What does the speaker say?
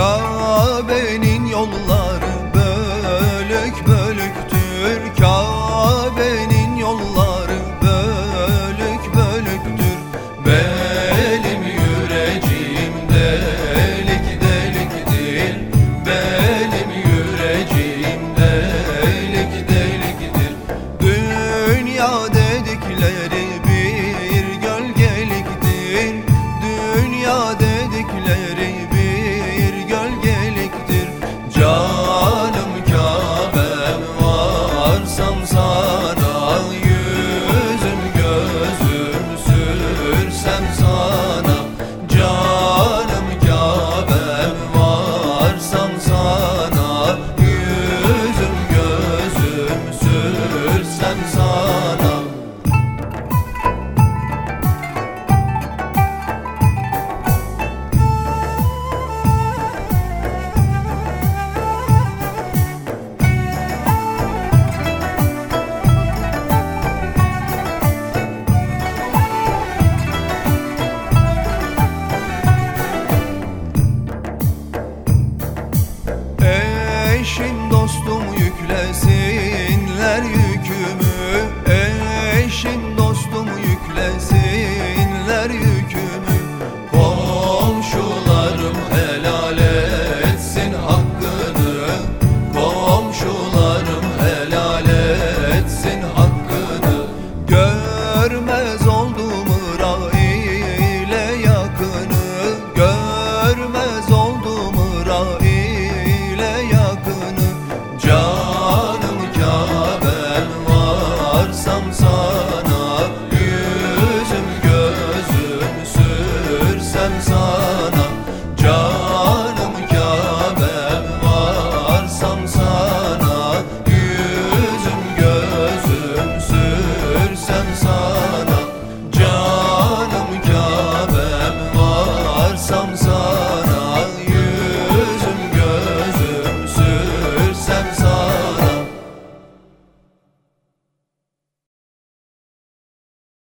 Kabe'nin yolları bölük bölüktür Kabe'nin yolları bölük bölüktür Benim yüreğim delik deliktir Benim yüreğim delik deliktir Dünyada öylesi bana.